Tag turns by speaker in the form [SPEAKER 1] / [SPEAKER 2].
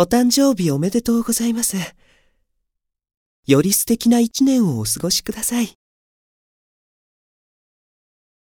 [SPEAKER 1] お誕生日おめでとうございます。より素敵な一年をお過ごしください。